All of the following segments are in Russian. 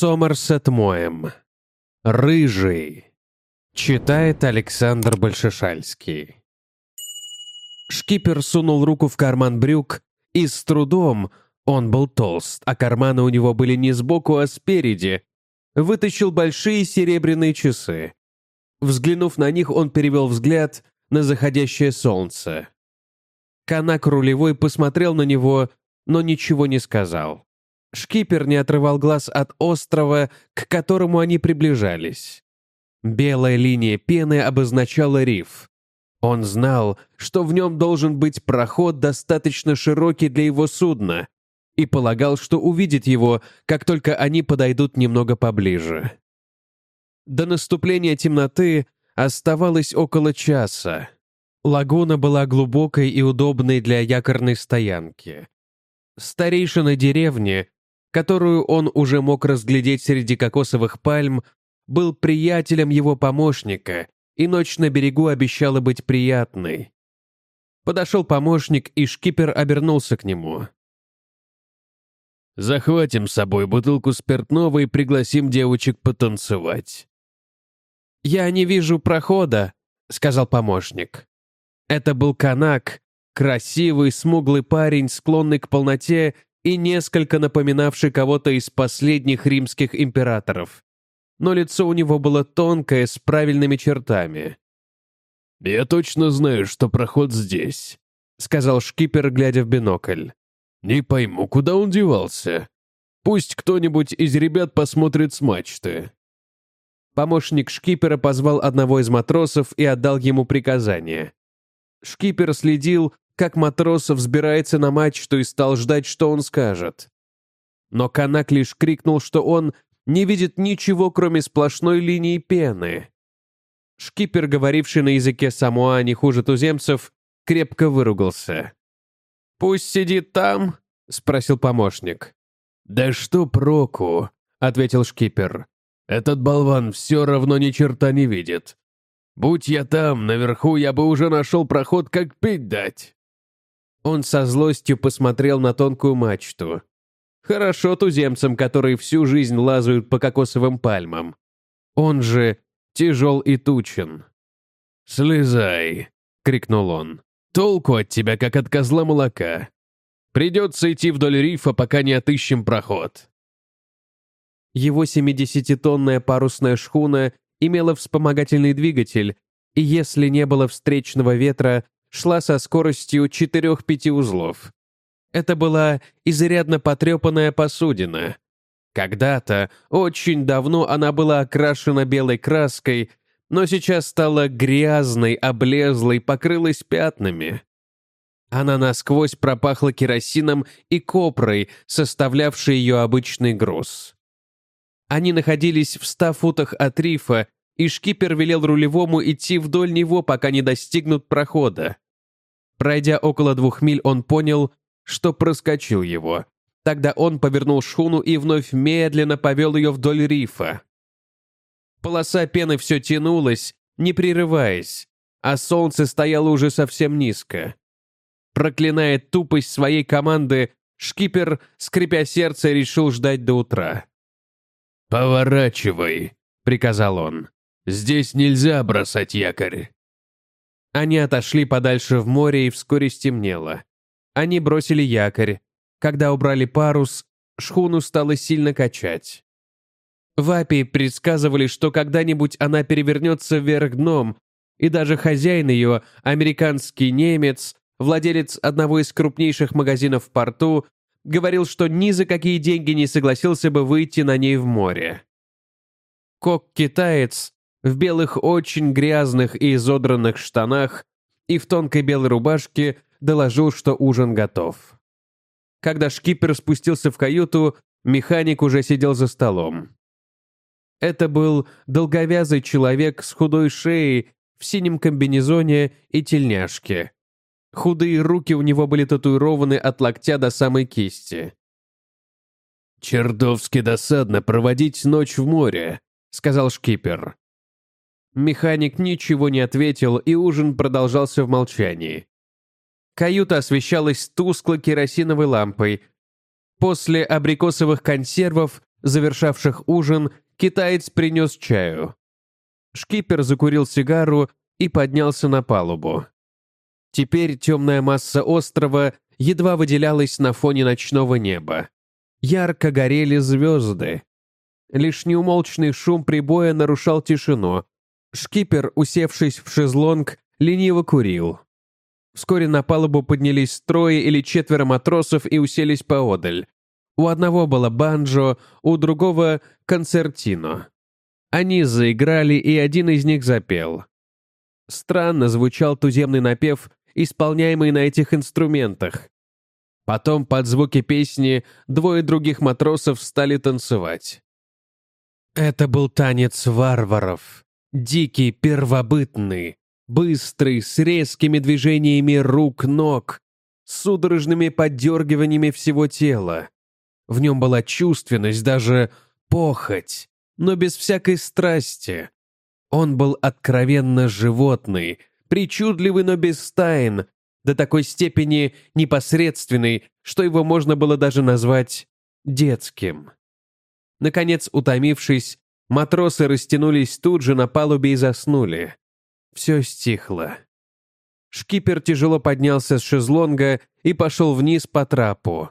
Сомерсет Моем. Рыжий. Читает Александр Большешальский. Шкипер сунул руку в карман брюк и с трудом, он был толст, а карманы у него были не сбоку, а спереди, вытащил большие серебряные часы. Взглянув на них, он перевел взгляд на заходящее солнце. Канак рулевой посмотрел на него, но ничего не сказал. Шкипер не отрывал глаз от острова, к которому они приближались. Белая линия пены обозначала риф. Он знал, что в нем должен быть проход достаточно широкий для его судна, и полагал, что увидит его, как только они подойдут немного поближе. До наступления темноты оставалось около часа. Лагуна была глубокой и удобной для якорной стоянки. Старейшина деревни, которую он уже мог разглядеть среди кокосовых пальм, был приятелем его помощника, и ночь на берегу обещала быть приятной. Подошел помощник, и шкипер обернулся к нему. «Захватим с собой бутылку спиртного и пригласим девочек потанцевать». «Я не вижу прохода», — сказал помощник. Это был канак, красивый, смуглый парень, склонный к полноте и несколько напоминавший кого-то из последних римских императоров. Но лицо у него было тонкое, с правильными чертами. «Я точно знаю, что проход здесь», — сказал шкипер, глядя в бинокль. «Не пойму, куда он девался. Пусть кто-нибудь из ребят посмотрит с мачты». Помощник шкипера позвал одного из матросов и отдал ему приказание. Шкипер следил, как матрос взбирается на мачту и стал ждать, что он скажет. Но Канак лишь крикнул, что он не видит ничего, кроме сплошной линии пены. Шкипер, говоривший на языке Самуа не хуже туземцев, крепко выругался. «Пусть сидит там?» — спросил помощник. «Да что проку?» — ответил шкипер. «Этот болван все равно ни черта не видит. Будь я там, наверху, я бы уже нашел проход, как пить дать». Он со злостью посмотрел на тонкую мачту. Хорошо туземцам, которые всю жизнь лазают по кокосовым пальмам. Он же тяжел и тучен. «Слезай!» — крикнул он. «Толку от тебя, как от козла молока. Придется идти вдоль рифа, пока не отыщем проход». Его 70-тонная парусная шхуна имела вспомогательный двигатель, и если не было встречного ветра, шла со скоростью 4-5 узлов. Это была изрядно потрепанная посудина. Когда-то, очень давно, она была окрашена белой краской, но сейчас стала грязной, облезлой, покрылась пятнами. Она насквозь пропахла керосином и копрой, составлявшей ее обычный груз. Они находились в ста футах от рифа, и шкипер велел рулевому идти вдоль него, пока не достигнут прохода. Пройдя около двух миль, он понял, что проскочил его. Тогда он повернул шхуну и вновь медленно повел ее вдоль рифа. Полоса пены все тянулась, не прерываясь, а солнце стояло уже совсем низко. Проклиная тупость своей команды, шкипер, скрипя сердце, решил ждать до утра. «Поворачивай», — приказал он. Здесь нельзя бросать якорь». Они отошли подальше в море, и вскоре стемнело. Они бросили якорь. Когда убрали парус, шхуну стало сильно качать. В Апии предсказывали, что когда-нибудь она перевернется вверх дном, и даже хозяин ее, американский немец, владелец одного из крупнейших магазинов в порту, говорил, что ни за какие деньги не согласился бы выйти на ней в море. Кок-китаец в белых очень грязных и изодранных штанах и в тонкой белой рубашке доложил, что ужин готов. Когда шкипер спустился в каюту, механик уже сидел за столом. Это был долговязый человек с худой шеей, в синем комбинезоне и тельняшке. Худые руки у него были татуированы от локтя до самой кисти. «Чертовски досадно проводить ночь в море», — сказал шкипер. Механик ничего не ответил, и ужин продолжался в молчании. Каюта освещалась тускло керосиновой лампой. После абрикосовых консервов Завершавших ужин, китаец принес чаю. Шкипер закурил сигару и поднялся на палубу. Теперь темная масса острова едва выделялась на фоне ночного неба. Ярко горели звезды. Лишь неумолчный шум прибоя нарушал тишину. Шкипер, усевшись в шезлонг, лениво курил. Вскоре на палубу поднялись трое или четверо матросов и уселись поодаль. У одного было банджо, у другого — концертино. Они заиграли, и один из них запел. Странно звучал туземный напев, исполняемый на этих инструментах. Потом под звуки песни двое других матросов стали танцевать. Это был танец варваров. Дикий, первобытный, быстрый, с резкими движениями рук-ног, с судорожными поддергиваниями всего тела. В нем была чувственность, даже похоть, но без всякой страсти. Он был откровенно животный, причудливый, но без тайн, до такой степени непосредственный, что его можно было даже назвать детским. Наконец, утомившись, матросы растянулись тут же на палубе и заснули. Все стихло. Шкипер тяжело поднялся с шезлонга и пошел вниз по трапу.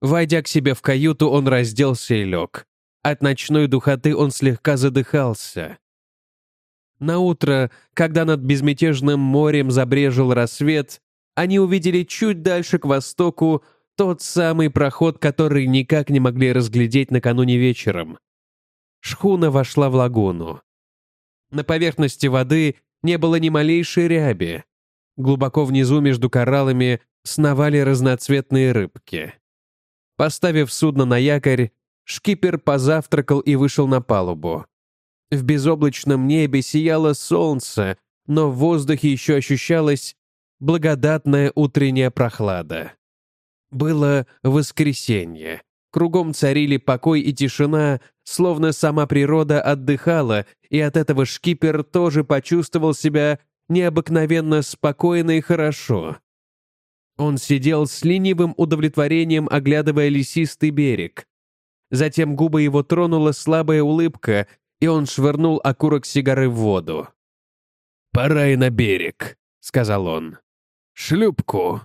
Войдя к себе в каюту, он разделся и лег. От ночной духоты он слегка задыхался. На утро, когда над безмятежным морем забрежил рассвет, они увидели чуть дальше к востоку тот самый проход, который никак не могли разглядеть накануне вечером. Шхуна вошла в лагуну. На поверхности воды не было ни малейшей ряби. Глубоко внизу между кораллами сновали разноцветные рыбки. Поставив судно на якорь, шкипер позавтракал и вышел на палубу. В безоблачном небе сияло солнце, но в воздухе еще ощущалась благодатная утренняя прохлада. Было воскресенье. Кругом царили покой и тишина, словно сама природа отдыхала, и от этого шкипер тоже почувствовал себя необыкновенно спокойно и хорошо. Он сидел с ленивым удовлетворением, оглядывая лесистый берег. Затем губы его тронула слабая улыбка, и он швырнул окурок сигары в воду. «Пора и на берег», — сказал он. «Шлюпку».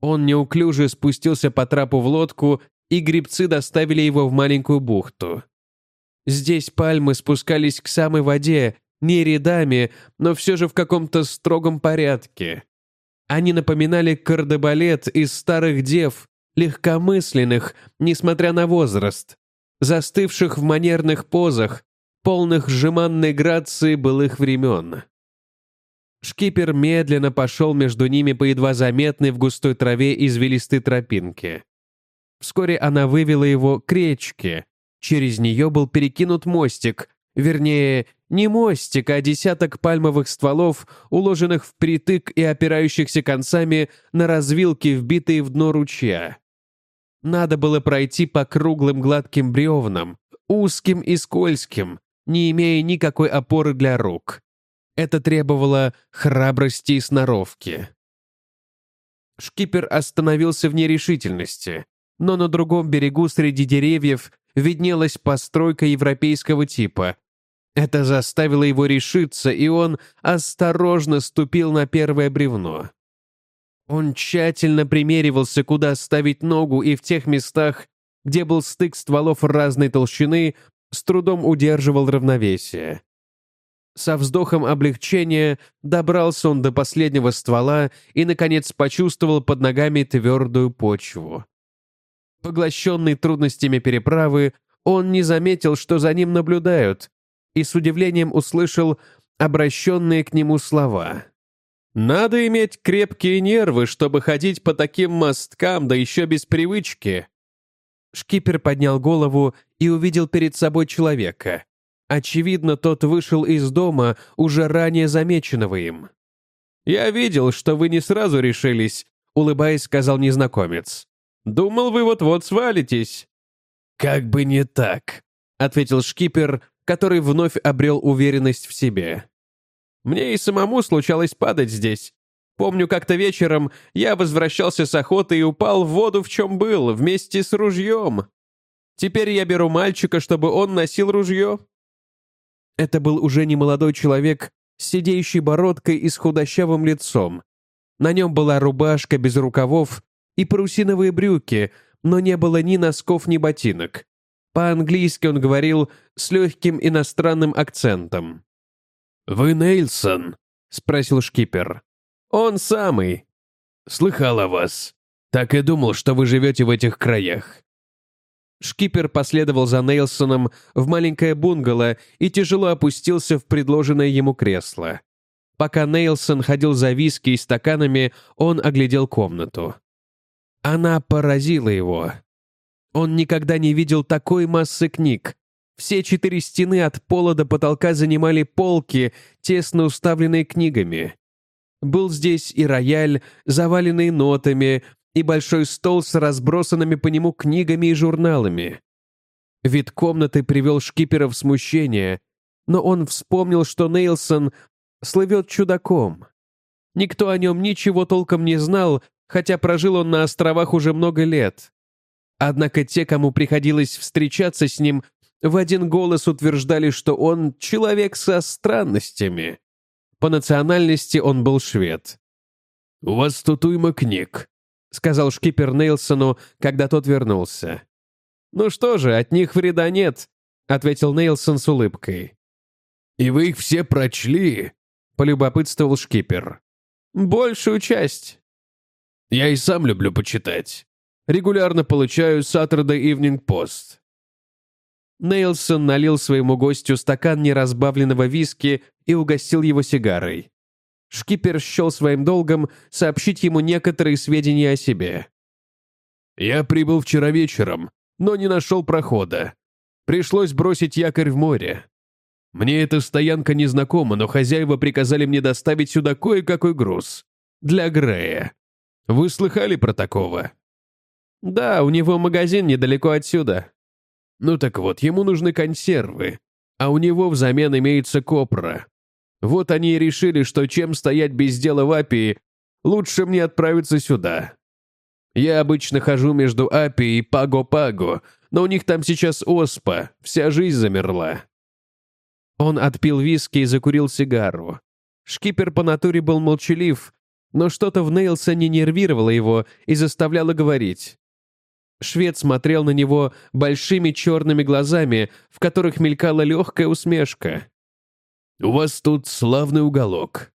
Он неуклюже спустился по трапу в лодку, и грибцы доставили его в маленькую бухту. Здесь пальмы спускались к самой воде, не рядами, но все же в каком-то строгом порядке. Они напоминали кардебалет из старых дев, легкомысленных, несмотря на возраст, застывших в манерных позах, полных жеманной грации былых времен. Шкипер медленно пошел между ними по едва заметной в густой траве извилистой тропинке. Вскоре она вывела его к речке. Через нее был перекинут мостик, вернее, не мостик, а десяток пальмовых стволов, уложенных впритык и опирающихся концами на развилки, вбитые в дно ручья. Надо было пройти по круглым гладким бревнам, узким и скользким, не имея никакой опоры для рук. Это требовало храбрости и сноровки. Шкипер остановился в нерешительности, но на другом берегу среди деревьев виднелась постройка европейского типа. Это заставило его решиться, и он осторожно ступил на первое бревно. Он тщательно примеривался, куда ставить ногу, и в тех местах, где был стык стволов разной толщины, с трудом удерживал равновесие. Со вздохом облегчения добрался он до последнего ствола и, наконец, почувствовал под ногами твердую почву. Поглощенный трудностями переправы, он не заметил, что за ним наблюдают, и с удивлением услышал обращенные к нему слова. «Надо иметь крепкие нервы, чтобы ходить по таким мосткам, да еще без привычки». Шкипер поднял голову и увидел перед собой человека. Очевидно, тот вышел из дома, уже ранее замеченного им. «Я видел, что вы не сразу решились», — улыбаясь, сказал незнакомец. «Думал, вы вот-вот свалитесь». «Как бы не так», — ответил шкипер, который вновь обрел уверенность в себе. «Мне и самому случалось падать здесь. Помню, как-то вечером я возвращался с охоты и упал в воду, в чем был, вместе с ружьем. Теперь я беру мальчика, чтобы он носил ружье». Это был уже не молодой человек с сидеющей бородкой и с худощавым лицом. На нем была рубашка без рукавов и парусиновые брюки, но не было ни носков, ни ботинок. По-английски он говорил с легким иностранным акцентом. «Вы Нейлсон?» — спросил шкипер. «Он самый». «Слыхал о вас. Так и думал, что вы живете в этих краях». Шкипер последовал за Нейлсоном в маленькое бунгало и тяжело опустился в предложенное ему кресло. Пока Нейлсон ходил за виски и стаканами, он оглядел комнату. Она поразила его. Он никогда не видел такой массы книг. Все четыре стены от пола до потолка занимали полки, тесно уставленные книгами. Был здесь и рояль, заваленный нотами, и большой стол с разбросанными по нему книгами и журналами. Вид комнаты привел шкипера в смущение, но он вспомнил, что Нейлсон слывет чудаком. Никто о нем ничего толком не знал, хотя прожил он на островах уже много лет. Однако те, кому приходилось встречаться с ним, в один голос утверждали, что он человек со странностями. По национальности он был швед. «У вас тут уйма книг», — сказал шкипер Нейлсону, когда тот вернулся. «Ну что же, от них вреда нет», — ответил Нейлсон с улыбкой. «И вы их все прочли?» — полюбопытствовал шкипер. «Большую часть». «Я и сам люблю почитать. Регулярно получаю Saturday Evening Post». Нейлсон налил своему гостю стакан неразбавленного виски и угостил его сигарой. Шкипер счел своим долгом сообщить ему некоторые сведения о себе. «Я прибыл вчера вечером, но не нашел прохода. Пришлось бросить якорь в море. Мне эта стоянка незнакома, но хозяева приказали мне доставить сюда кое-какой груз. Для Грея. Вы слыхали про такого?» «Да, у него магазин недалеко отсюда». «Ну так вот, ему нужны консервы, а у него взамен имеется копра. Вот они и решили, что чем стоять без дела в Апии, лучше мне отправиться сюда. Я обычно хожу между Апи и Паго-Паго, но у них там сейчас оспа, вся жизнь замерла». Он отпил виски и закурил сигару. Шкипер по натуре был молчалив, но что-то в Нейлсоне нервировало его и заставляло говорить. Швед смотрел на него большими черными глазами, в которых мелькала легкая усмешка. «У вас тут славный уголок».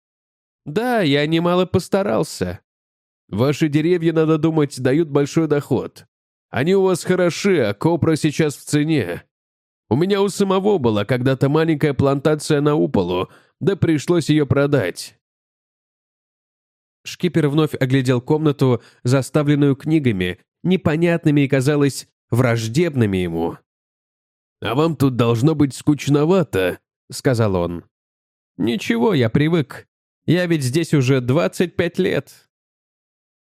«Да, я немало постарался». «Ваши деревья, надо думать, дают большой доход. Они у вас хороши, а копра сейчас в цене. У меня у самого была когда-то маленькая плантация на Уполу, да пришлось ее продать». Шкипер вновь оглядел комнату, заставленную книгами, непонятными и, казалось, враждебными ему. «А вам тут должно быть скучновато», — сказал он. «Ничего, я привык. Я ведь здесь уже 25 лет».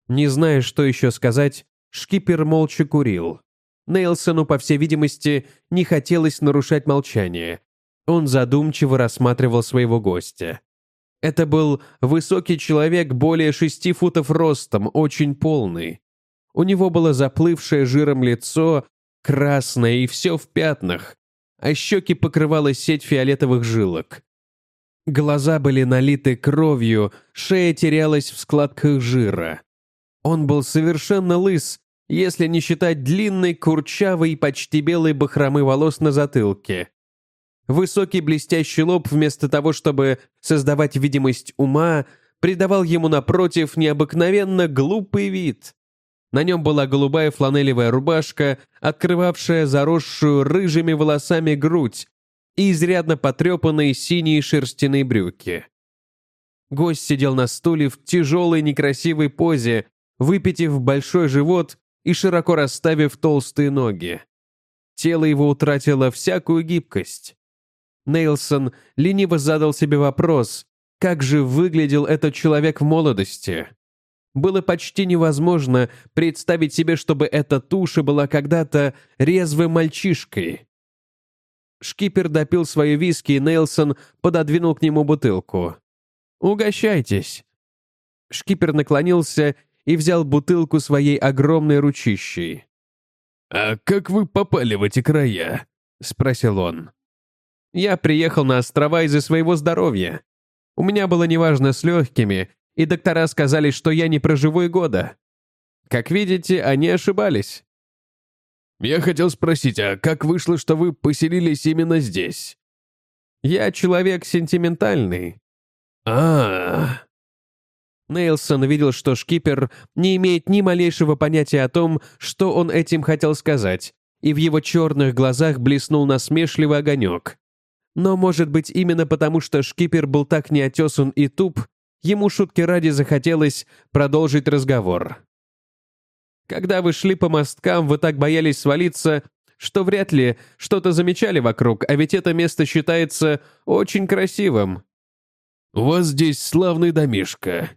Не зная, что еще сказать, шкипер молча курил. Нейлсону, по всей видимости, не хотелось нарушать молчание. Он задумчиво рассматривал своего гостя. Это был высокий человек, более шести футов ростом, очень полный. У него было заплывшее жиром лицо, красное и все в пятнах, а щеки покрывала сеть фиолетовых жилок. Глаза были налиты кровью, шея терялась в складках жира. Он был совершенно лыс, если не считать длинной, курчавой, почти белой бахромы волос на затылке. Высокий блестящий лоб, вместо того, чтобы создавать видимость ума, придавал ему, напротив, необыкновенно глупый вид. На нем была голубая фланелевая рубашка, открывавшая заросшую рыжими волосами грудь, и изрядно потрепанные синие шерстяные брюки. Гость сидел на стуле в тяжелой некрасивой позе, выпитив большой живот и широко расставив толстые ноги. Тело его утратило всякую гибкость. Нейлсон лениво задал себе вопрос, как же выглядел этот человек в молодости. Было почти невозможно представить себе, чтобы эта туша была когда-то резвым мальчишкой. Шкипер допил свою виски, и Нейлсон пододвинул к нему бутылку. «Угощайтесь». Шкипер наклонился и взял бутылку своей огромной ручищей. «А как вы попали в эти края?» — спросил он. «Я приехал на острова из-за своего здоровья. У меня было неважно с легкими, и доктора сказали, что я не проживу и года. Как видите, они ошибались». «Я хотел спросить, а как вышло, что вы поселились именно здесь?» «Я человек сентиментальный». А, Нейлсон видел, что шкипер не имеет ни малейшего понятия о том, что он этим хотел сказать, и в его черных глазах блеснул насмешливый огонек. Но, может быть, именно потому, что шкипер был так неотесан и туп, ему шутки ради захотелось продолжить разговор. Когда вы шли по мосткам, вы так боялись свалиться, что вряд ли что-то замечали вокруг, а ведь это место считается очень красивым. «У вас здесь славный домишко».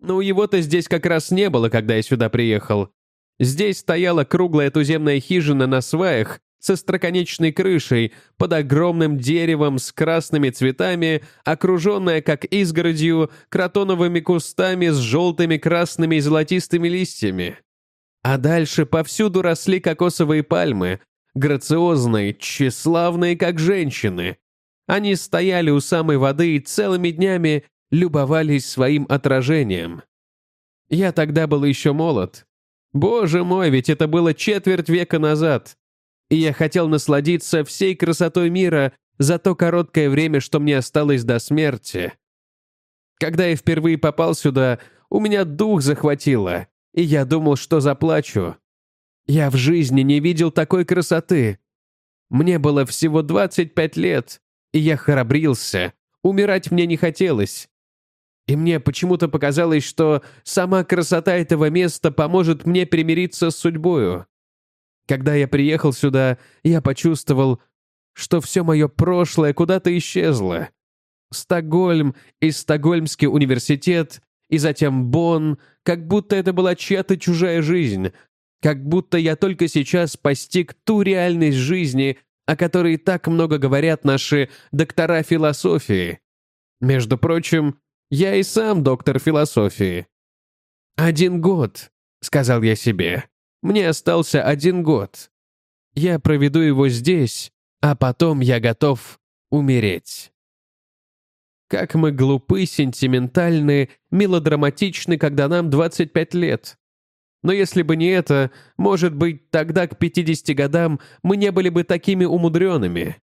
«Ну, его-то здесь как раз не было, когда я сюда приехал. Здесь стояла круглая туземная хижина на сваях со строконечной крышей, под огромным деревом с красными цветами, окруженная, как изгородью, кротоновыми кустами с желтыми, красными и золотистыми листьями. А дальше повсюду росли кокосовые пальмы, грациозные, тщеславные, как женщины. Они стояли у самой воды и целыми днями любовались своим отражением. Я тогда был еще молод. Боже мой, ведь это было четверть века назад. И я хотел насладиться всей красотой мира за то короткое время, что мне осталось до смерти. Когда я впервые попал сюда, у меня дух захватило и я думал, что заплачу. Я в жизни не видел такой красоты. Мне было всего 25 лет, и я храбрился. Умирать мне не хотелось. И мне почему-то показалось, что сама красота этого места поможет мне примириться с судьбою. Когда я приехал сюда, я почувствовал, что все мое прошлое куда-то исчезло. Стокгольм и Стокгольмский университет и затем Бонн, как будто это была чья-то чужая жизнь, как будто я только сейчас постиг ту реальность жизни, о которой так много говорят наши доктора философии. Между прочим, я и сам доктор философии. «Один год», — сказал я себе. «Мне остался один год. Я проведу его здесь, а потом я готов умереть». Как мы глупы, сентиментальны, мелодраматичны, когда нам 25 лет. Но если бы не это, может быть, тогда к 50 годам мы не были бы такими умудренными.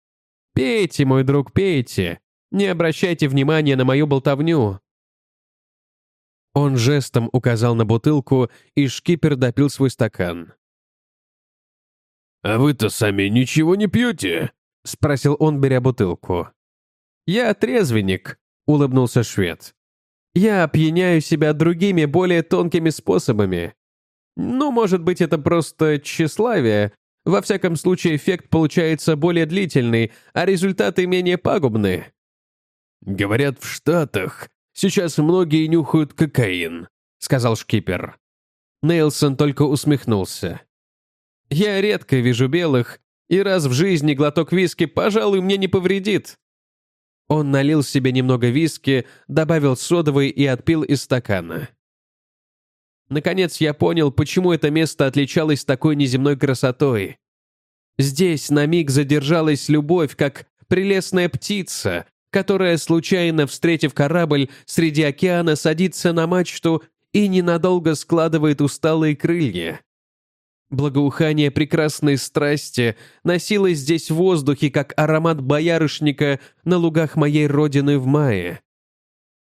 Пейте, мой друг, пейте. Не обращайте внимания на мою болтовню. Он жестом указал на бутылку, и шкипер допил свой стакан. «А вы-то сами ничего не пьете?» — спросил он, беря бутылку. «Я трезвенник», — улыбнулся швед. «Я опьяняю себя другими, более тонкими способами. Ну, может быть, это просто тщеславие. Во всяком случае, эффект получается более длительный, а результаты менее пагубные». «Говорят, в Штатах сейчас многие нюхают кокаин», — сказал шкипер. Нейлсон только усмехнулся. «Я редко вижу белых, и раз в жизни глоток виски, пожалуй, мне не повредит. Он налил себе немного виски, добавил содовой и отпил из стакана. Наконец я понял, почему это место отличалось такой неземной красотой. Здесь на миг задержалась любовь, как прелестная птица, которая, случайно встретив корабль среди океана, садится на мачту и ненадолго складывает усталые крылья. Благоухание прекрасной страсти носилось здесь в воздухе, как аромат боярышника на лугах моей родины в мае.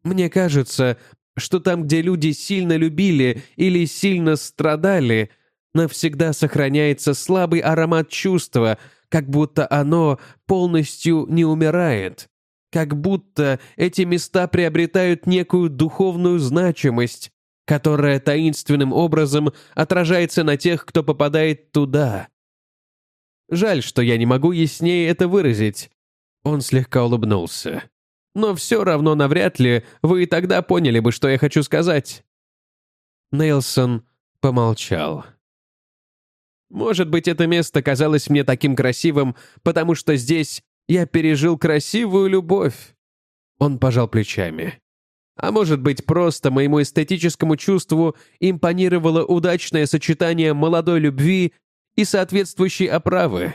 Мне кажется, что там, где люди сильно любили или сильно страдали, навсегда сохраняется слабый аромат чувства, как будто оно полностью не умирает, как будто эти места приобретают некую духовную значимость, которая таинственным образом отражается на тех, кто попадает туда. Жаль, что я не могу яснее это выразить. Он слегка улыбнулся. Но все равно навряд ли вы и тогда поняли бы, что я хочу сказать. Нейлсон помолчал. Может быть, это место казалось мне таким красивым, потому что здесь я пережил красивую любовь. Он пожал плечами. А может быть, просто моему эстетическому чувству импонировало удачное сочетание молодой любви и соответствующей оправы.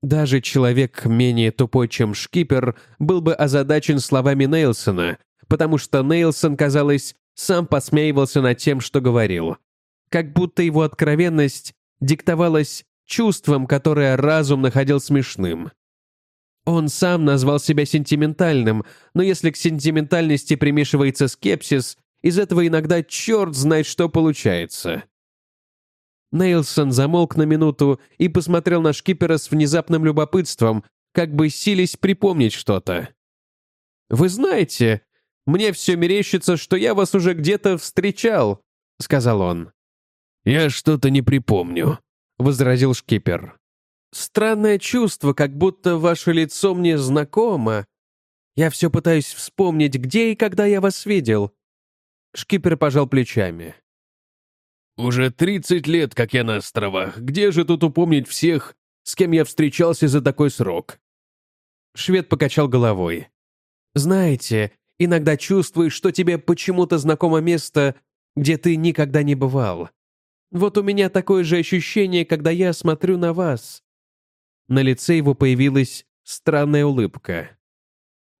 Даже человек менее тупой, чем шкипер, был бы озадачен словами Нейлсона, потому что Нейлсон, казалось, сам посмеивался над тем, что говорил. Как будто его откровенность диктовалась чувством, которое разум находил смешным. Он сам назвал себя сентиментальным, но если к сентиментальности примешивается скепсис, из этого иногда черт знает, что получается. Нейлсон замолк на минуту и посмотрел на шкипера с внезапным любопытством, как бы сились припомнить что-то. «Вы знаете, мне все мерещится, что я вас уже где-то встречал», — сказал он. «Я что-то не припомню», — возразил шкипер. Странное чувство, как будто ваше лицо мне знакомо. Я все пытаюсь вспомнить, где и когда я вас видел». Шкипер пожал плечами. «Уже тридцать лет, как я на островах. Где же тут упомнить всех, с кем я встречался за такой срок?» Швед покачал головой. «Знаете, иногда чувствуешь, что тебе почему-то знакомо место, где ты никогда не бывал. Вот у меня такое же ощущение, когда я смотрю на вас. На лице его появилась странная улыбка.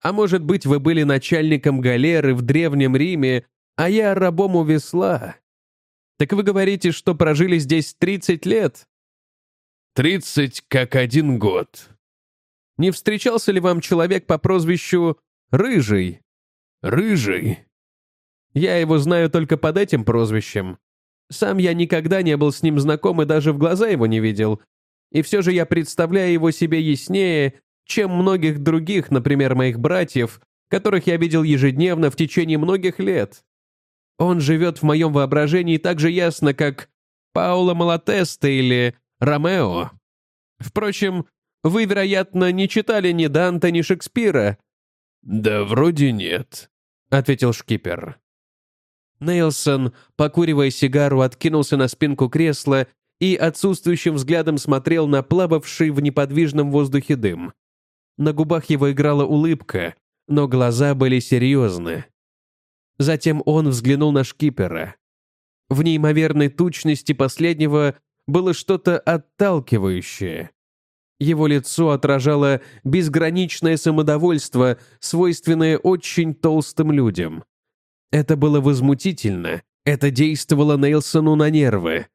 «А может быть, вы были начальником галеры в Древнем Риме, а я рабом у весла? Так вы говорите, что прожили здесь 30 лет?» «Тридцать как один год». «Не встречался ли вам человек по прозвищу Рыжий?» «Рыжий?» «Я его знаю только под этим прозвищем. Сам я никогда не был с ним знаком и даже в глаза его не видел, и все же я представляю его себе яснее, чем многих других, например, моих братьев, которых я видел ежедневно в течение многих лет. Он живет в моем воображении так же ясно, как Пауло Малатеста или Ромео. Впрочем, вы, вероятно, не читали ни Данта, ни Шекспира. «Да вроде нет», — ответил шкипер. Нейлсон, покуривая сигару, откинулся на спинку кресла и отсутствующим взглядом смотрел на плававший в неподвижном воздухе дым. На губах его играла улыбка, но глаза были серьезны. Затем он взглянул на шкипера. В неимоверной тучности последнего было что-то отталкивающее. Его лицо отражало безграничное самодовольство, свойственное очень толстым людям. Это было возмутительно, это действовало Нейлсону на нервы.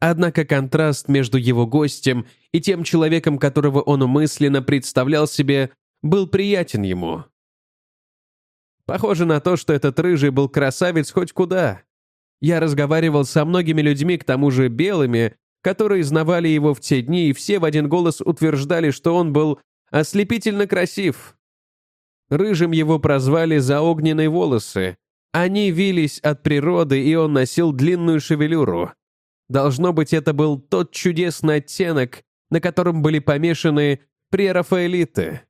Однако контраст между его гостем и тем человеком, которого он мысленно представлял себе, был приятен ему. Похоже на то, что этот рыжий был красавец хоть куда. Я разговаривал со многими людьми, к тому же белыми, которые знавали его в те дни, и все в один голос утверждали, что он был ослепительно красив. Рыжим его прозвали за огненные волосы. Они вились от природы, и он носил длинную шевелюру. Должно быть, это был тот чудесный оттенок, на котором были помешаны прерафаэлиты.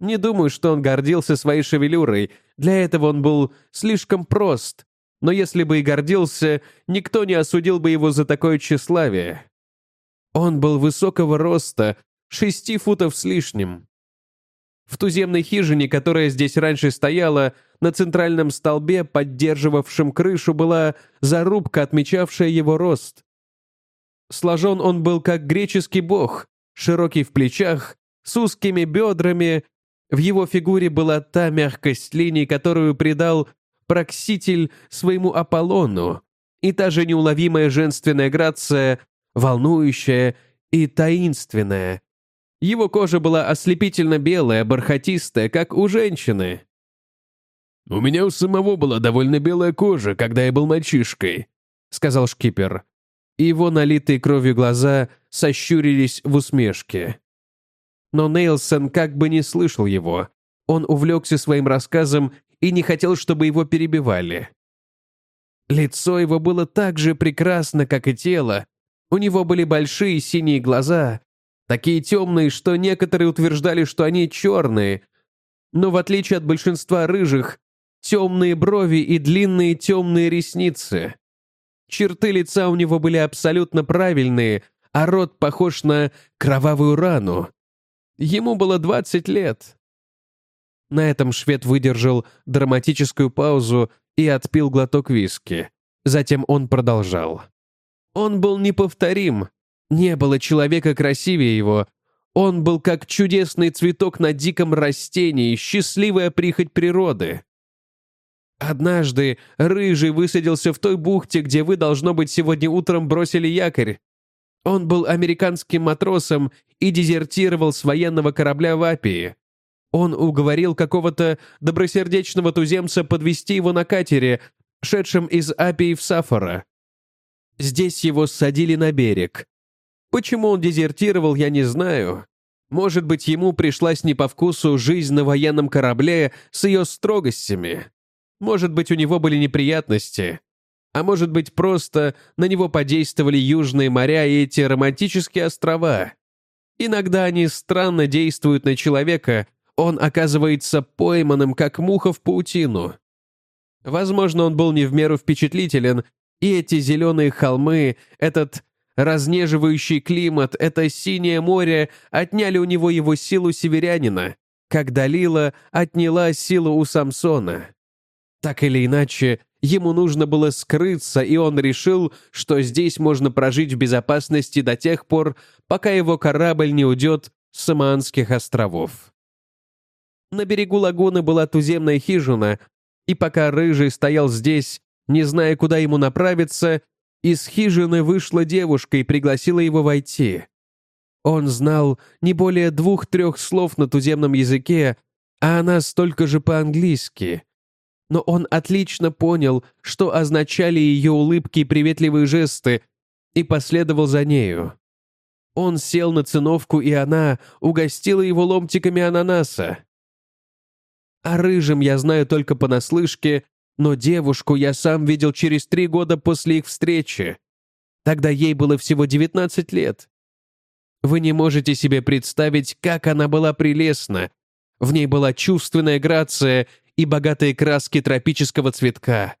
Не думаю, что он гордился своей шевелюрой, для этого он был слишком прост, но если бы и гордился, никто не осудил бы его за такое тщеславие. Он был высокого роста, шести футов с лишним. В туземной хижине, которая здесь раньше стояла, на центральном столбе, поддерживавшем крышу, была зарубка, отмечавшая его рост. Сложен он был как греческий бог, широкий в плечах, с узкими бедрами. В его фигуре была та мягкость линий, которую придал Прокситель своему Аполлону, и та же неуловимая женственная грация, волнующая и таинственная, его кожа была ослепительно белая, бархатистая, как у женщины. «У меня у самого была довольно белая кожа, когда я был мальчишкой», — сказал шкипер. Его налитые кровью глаза сощурились в усмешке. Но Нейлсон как бы не слышал его. Он увлекся своим рассказом и не хотел, чтобы его перебивали. Лицо его было так же прекрасно, как и тело. У него были большие синие глаза, Такие темные, что некоторые утверждали, что они черные. Но в отличие от большинства рыжих, темные брови и длинные темные ресницы. Черты лица у него были абсолютно правильные, а рот похож на кровавую рану. Ему было 20 лет. На этом швед выдержал драматическую паузу и отпил глоток виски. Затем он продолжал. Он был неповторим. Не было человека красивее его. Он был как чудесный цветок на диком растении, счастливая прихоть природы. Однажды Рыжий высадился в той бухте, где вы, должно быть, сегодня утром бросили якорь. Он был американским матросом и дезертировал с военного корабля в Апии. Он уговорил какого-то добросердечного туземца подвести его на катере, шедшем из Апии в Сафора. Здесь его ссадили на берег. Почему он дезертировал, я не знаю. Может быть, ему пришлась не по вкусу жизнь на военном корабле с ее строгостями. Может быть, у него были неприятности. А может быть, просто на него подействовали южные моря и эти романтические острова. Иногда они странно действуют на человека, он оказывается пойманным, как муха в паутину. Возможно, он был не в меру впечатлителен, и эти зеленые холмы, этот разнеживающий климат, это синее море отняли у него его силу северянина, как Далила отняла силу у Самсона. Так или иначе, ему нужно было скрыться, и он решил, что здесь можно прожить в безопасности до тех пор, пока его корабль не уйдет с Саманских островов. На берегу лагуны была туземная хижина, и пока Рыжий стоял здесь, не зная, куда ему направиться, из хижины вышла девушка и пригласила его войти. Он знал не более двух-трех слов на туземном языке, а она столько же по-английски но он отлично понял, что означали ее улыбки и приветливые жесты, и последовал за нею. Он сел на циновку, и она угостила его ломтиками ананаса. О рыжем я знаю только понаслышке, но девушку я сам видел через три года после их встречи. Тогда ей было всего 19 лет. Вы не можете себе представить, как она была прелестна. В ней была чувственная грация и богатые краски тропического цветка.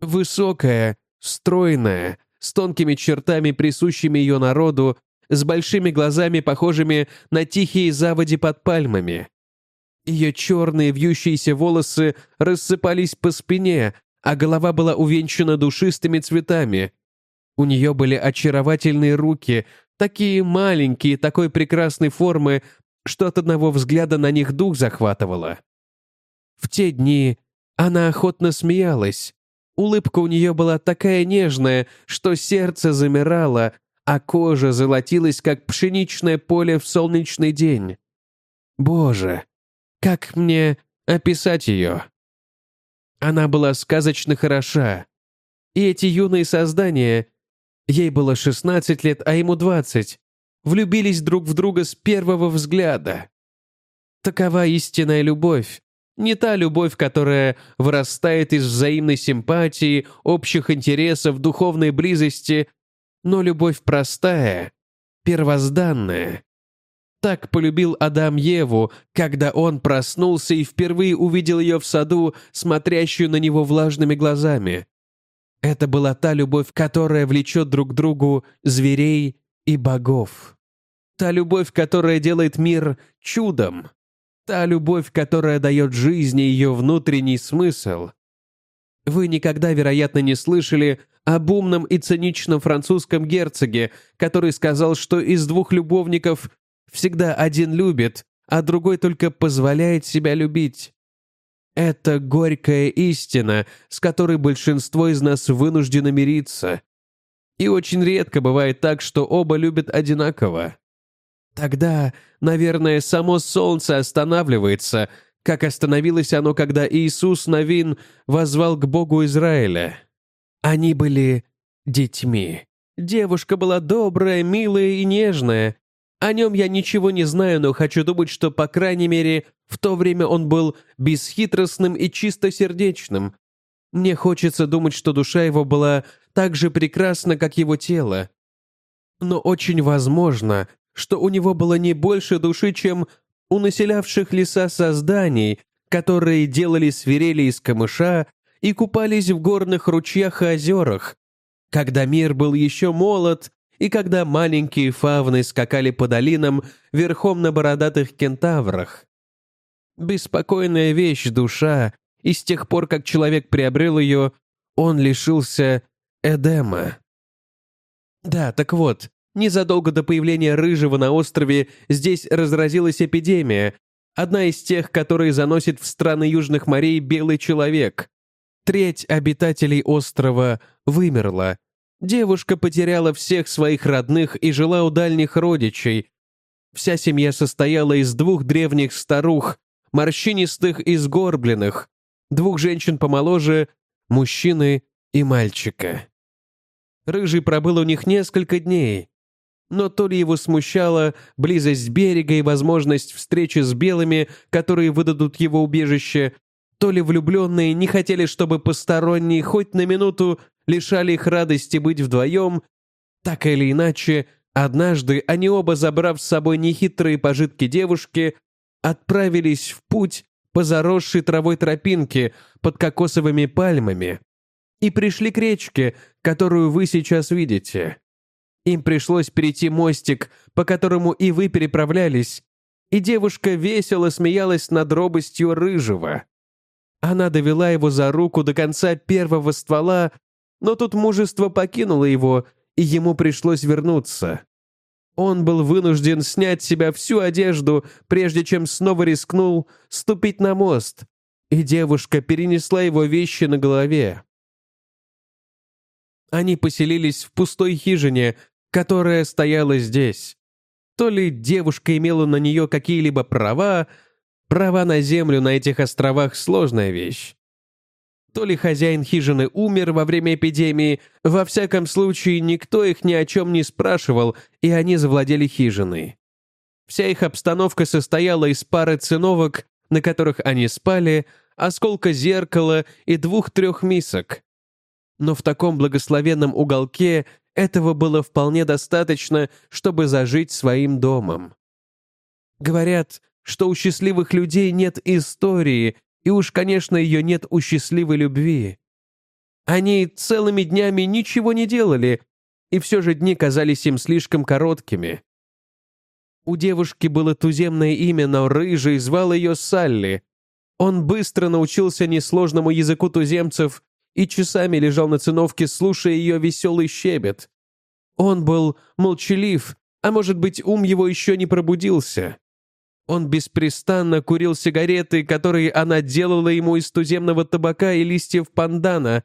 Высокая, стройная, с тонкими чертами, присущими ее народу, с большими глазами, похожими на тихие заводи под пальмами. Ее черные вьющиеся волосы рассыпались по спине, а голова была увенчана душистыми цветами. У нее были очаровательные руки, такие маленькие, такой прекрасной формы, что от одного взгляда на них дух захватывало. В те дни она охотно смеялась. Улыбка у нее была такая нежная, что сердце замирало, а кожа золотилась, как пшеничное поле в солнечный день. Боже, как мне описать ее? Она была сказочно хороша. И эти юные создания, ей было 16 лет, а ему 20, влюбились друг в друга с первого взгляда. Такова истинная любовь, не та любовь, которая вырастает из взаимной симпатии, общих интересов, духовной близости, но любовь простая, первозданная. Так полюбил Адам Еву, когда он проснулся и впервые увидел ее в саду, смотрящую на него влажными глазами. Это была та любовь, которая влечет друг к другу зверей и богов. Та любовь, которая делает мир чудом. Та любовь, которая дает жизни ее внутренний смысл. Вы никогда, вероятно, не слышали об умном и циничном французском герцоге, который сказал, что из двух любовников всегда один любит, а другой только позволяет себя любить. Это горькая истина, с которой большинство из нас вынуждено мириться. И очень редко бывает так, что оба любят одинаково. Тогда, наверное, само солнце останавливается, как остановилось оно, когда Иисус Новин возвал к Богу Израиля. Они были детьми. Девушка была добрая, милая и нежная. О нем я ничего не знаю, но хочу думать, что, по крайней мере, в то время он был бесхитростным и чистосердечным. Мне хочется думать, что душа его была так же прекрасна, как его тело. Но очень возможно, что у него было не больше души, чем у населявших леса созданий, которые делали свирели из камыша и купались в горных ручьях и озерах, когда мир был еще молод и когда маленькие фавны скакали по долинам верхом на бородатых кентаврах. Беспокойная вещь душа, и с тех пор, как человек приобрел ее, он лишился Эдема. Да, так вот, незадолго до появления Рыжего на острове здесь разразилась эпидемия, одна из тех, которые заносит в страны Южных морей белый человек. Треть обитателей острова вымерла. Девушка потеряла всех своих родных и жила у дальних родичей. Вся семья состояла из двух древних старух, морщинистых и сгорбленных, двух женщин помоложе, мужчины и мальчика. Рыжий пробыл у них несколько дней, но то ли его смущала близость берега и возможность встречи с белыми, которые выдадут его убежище, то ли влюбленные не хотели, чтобы посторонние хоть на минуту лишали их радости быть вдвоем, так или иначе, однажды они оба, забрав с собой нехитрые пожитки девушки, отправились в путь по заросшей травой тропинке под кокосовыми пальмами и пришли к речке, которую вы сейчас видите. Им пришлось перейти мостик, по которому и вы переправлялись, и девушка весело смеялась над робостью рыжего. Она довела его за руку до конца первого ствола, но тут мужество покинуло его, и ему пришлось вернуться. Он был вынужден снять с себя всю одежду, прежде чем снова рискнул ступить на мост, и девушка перенесла его вещи на голове. Они поселились в пустой хижине, которая стояла здесь. То ли девушка имела на нее какие-либо права, права на землю на этих островах сложная вещь. То ли хозяин хижины умер во время эпидемии, во всяком случае никто их ни о чем не спрашивал, и они завладели хижиной. Вся их обстановка состояла из пары циновок, на которых они спали, осколка зеркала и двух-трех мисок. Но в таком благословенном уголке этого было вполне достаточно, чтобы зажить своим домом. Говорят, что у счастливых людей нет истории, и уж, конечно, ее нет у счастливой любви. Они целыми днями ничего не делали, и все же дни казались им слишком короткими. У девушки было туземное имя, но рыжий звал ее Салли. Он быстро научился несложному языку туземцев и часами лежал на циновке, слушая ее веселый щебет. Он был молчалив, а может быть, ум его еще не пробудился. Он беспрестанно курил сигареты, которые она делала ему из туземного табака и листьев пандана,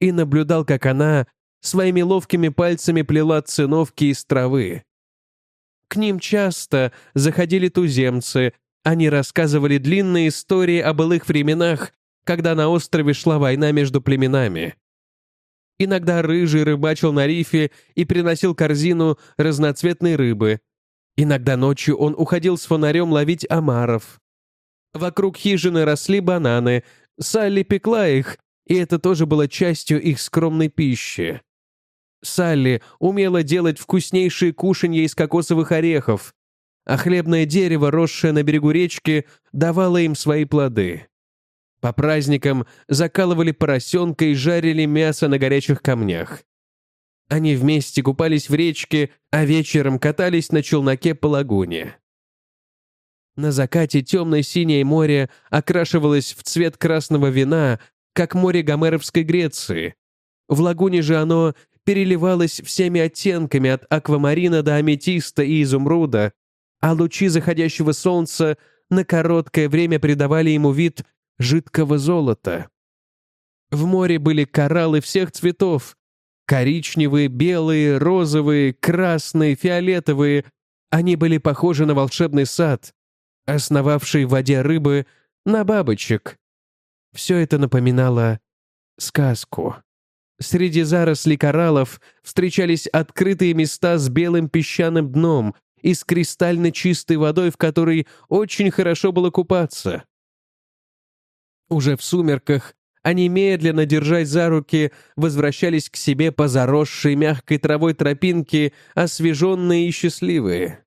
и наблюдал, как она своими ловкими пальцами плела циновки из травы. К ним часто заходили туземцы, они рассказывали длинные истории о былых временах, когда на острове шла война между племенами. Иногда рыжий рыбачил на рифе и приносил корзину разноцветной рыбы, Иногда ночью он уходил с фонарем ловить омаров. Вокруг хижины росли бананы, Салли пекла их, и это тоже было частью их скромной пищи. Салли умела делать вкуснейшие кушанья из кокосовых орехов, а хлебное дерево, росшее на берегу речки, давало им свои плоды. По праздникам закалывали поросенка и жарили мясо на горячих камнях. Они вместе купались в речке, а вечером катались на челноке по лагуне. На закате темно-синее море окрашивалось в цвет красного вина, как море Гомеровской Греции. В лагуне же оно переливалось всеми оттенками от аквамарина до аметиста и изумруда, а лучи заходящего солнца на короткое время придавали ему вид жидкого золота. В море были кораллы всех цветов, Коричневые, белые, розовые, красные, фиолетовые. Они были похожи на волшебный сад, основавший в воде рыбы на бабочек. Все это напоминало сказку. Среди зарослей кораллов встречались открытые места с белым песчаным дном и с кристально чистой водой, в которой очень хорошо было купаться. Уже в сумерках они, медленно держась за руки, возвращались к себе по заросшей мягкой травой тропинке, освеженные и счастливые.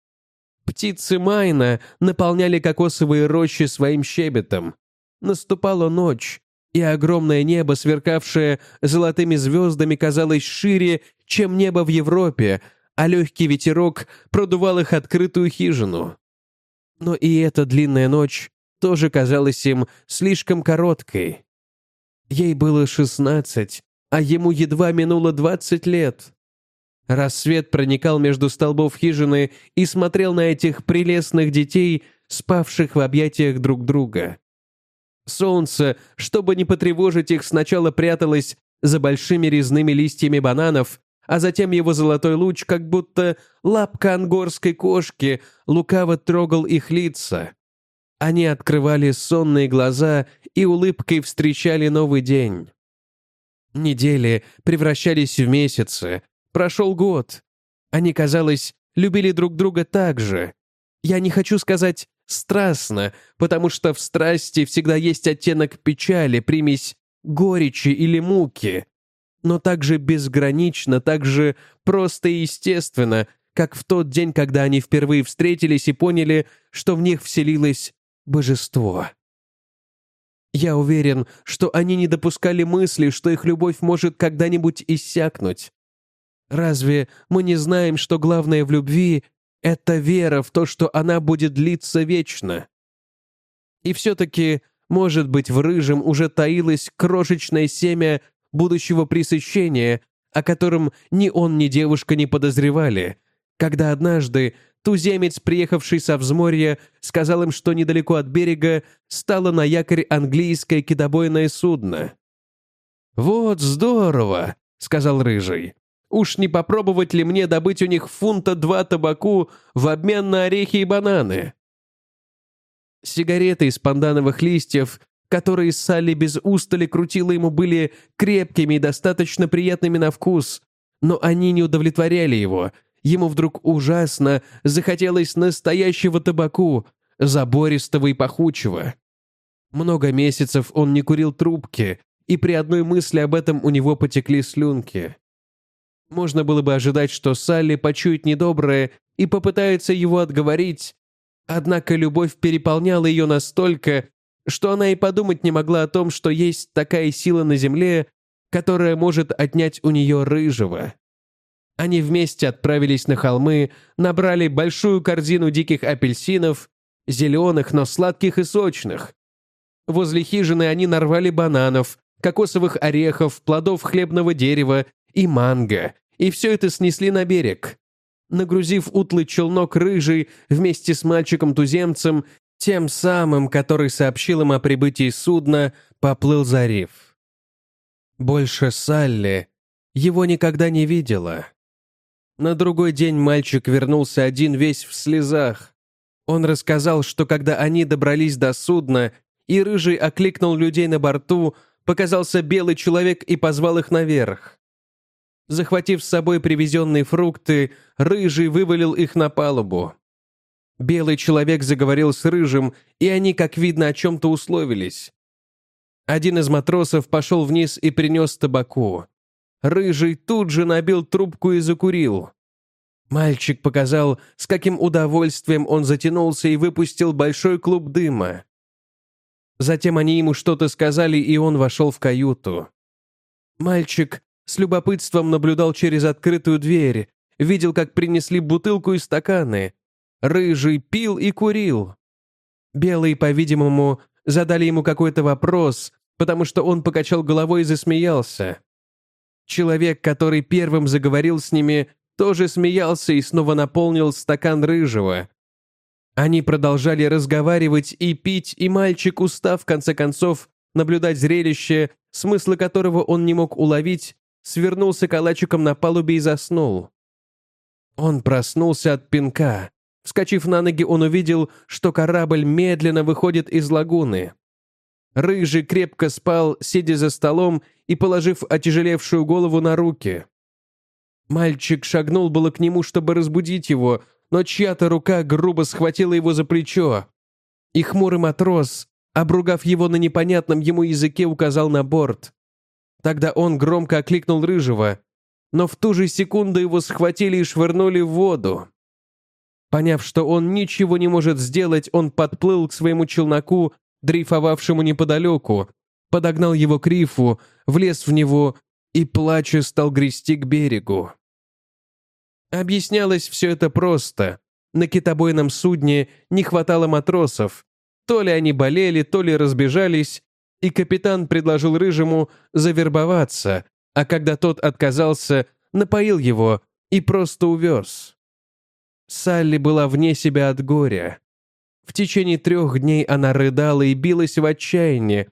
Птицы Майна наполняли кокосовые рощи своим щебетом. Наступала ночь, и огромное небо, сверкавшее золотыми звездами, казалось шире, чем небо в Европе, а легкий ветерок продувал их открытую хижину. Но и эта длинная ночь тоже казалась им слишком короткой. Ей было шестнадцать, а ему едва минуло двадцать лет. Рассвет проникал между столбов хижины и смотрел на этих прелестных детей, спавших в объятиях друг друга. Солнце, чтобы не потревожить их, сначала пряталось за большими резными листьями бананов, а затем его золотой луч, как будто лапка ангорской кошки, лукаво трогал их лица. Они открывали сонные глаза и улыбкой встречали новый день. Недели превращались в месяцы. Прошел год. Они, казалось, любили друг друга так же. Я не хочу сказать страстно, потому что в страсти всегда есть оттенок печали, примесь горечи или муки. Но также безгранично, так же просто и естественно, как в тот день, когда они впервые встретились и поняли, что в них вселилось божество. Я уверен, что они не допускали мысли, что их любовь может когда-нибудь иссякнуть. Разве мы не знаем, что главное в любви — это вера в то, что она будет длиться вечно? И все-таки, может быть, в рыжем уже таилось крошечное семя будущего пресыщения, о котором ни он, ни девушка не подозревали, когда однажды туземец, приехавший со взморья, сказал им, что недалеко от берега стало на якорь английское китобойное судно. «Вот здорово!» — сказал Рыжий. «Уж не попробовать ли мне добыть у них фунта два табаку в обмен на орехи и бананы?» Сигареты из пандановых листьев, которые Салли без устали крутила ему, были крепкими и достаточно приятными на вкус, но они не удовлетворяли его — Ему вдруг ужасно захотелось настоящего табаку, забористого и пахучего. Много месяцев он не курил трубки, и при одной мысли об этом у него потекли слюнки. Можно было бы ожидать, что Салли почует недоброе и попытается его отговорить, однако любовь переполняла ее настолько, что она и подумать не могла о том, что есть такая сила на земле, которая может отнять у нее рыжего. Они вместе отправились на холмы, набрали большую корзину диких апельсинов, зеленых, но сладких и сочных. Возле хижины они нарвали бананов, кокосовых орехов, плодов хлебного дерева и манго, и все это снесли на берег. Нагрузив утлый челнок рыжий вместе с мальчиком-туземцем, тем самым, который сообщил им о прибытии судна, поплыл за риф. Больше Салли его никогда не видела. На другой день мальчик вернулся один весь в слезах. Он рассказал, что когда они добрались до судна, и Рыжий окликнул людей на борту, показался белый человек и позвал их наверх. Захватив с собой привезенные фрукты, Рыжий вывалил их на палубу. Белый человек заговорил с Рыжим, и они, как видно, о чем-то условились. Один из матросов пошел вниз и принес табаку. Рыжий тут же набил трубку и закурил. Мальчик показал, с каким удовольствием он затянулся и выпустил большой клуб дыма. Затем они ему что-то сказали, и он вошел в каюту. Мальчик с любопытством наблюдал через открытую дверь, видел, как принесли бутылку и стаканы. Рыжий пил и курил. Белые, по-видимому, задали ему какой-то вопрос, потому что он покачал головой и засмеялся. Человек, который первым заговорил с ними, тоже смеялся и снова наполнил стакан рыжего. Они продолжали разговаривать и пить, и мальчик, устав в конце концов наблюдать зрелище, смысла которого он не мог уловить, свернулся калачиком на палубе и заснул. Он проснулся от пинка. Вскочив на ноги, он увидел, что корабль медленно выходит из лагуны. Рыжий крепко спал, сидя за столом и положив отяжелевшую голову на руки. Мальчик шагнул было к нему, чтобы разбудить его, но чья-то рука грубо схватила его за плечо. И хмурый матрос, обругав его на непонятном ему языке, указал на борт. Тогда он громко окликнул Рыжего, но в ту же секунду его схватили и швырнули в воду. Поняв, что он ничего не может сделать, он подплыл к своему челноку, дрейфовавшему неподалеку, подогнал его к рифу, влез в него и, плача, стал грести к берегу. Объяснялось все это просто. На китобойном судне не хватало матросов. То ли они болели, то ли разбежались, и капитан предложил Рыжему завербоваться, а когда тот отказался, напоил его, и просто увез. Салли была вне себя от горя. В течение трех дней она рыдала и билась в отчаянии.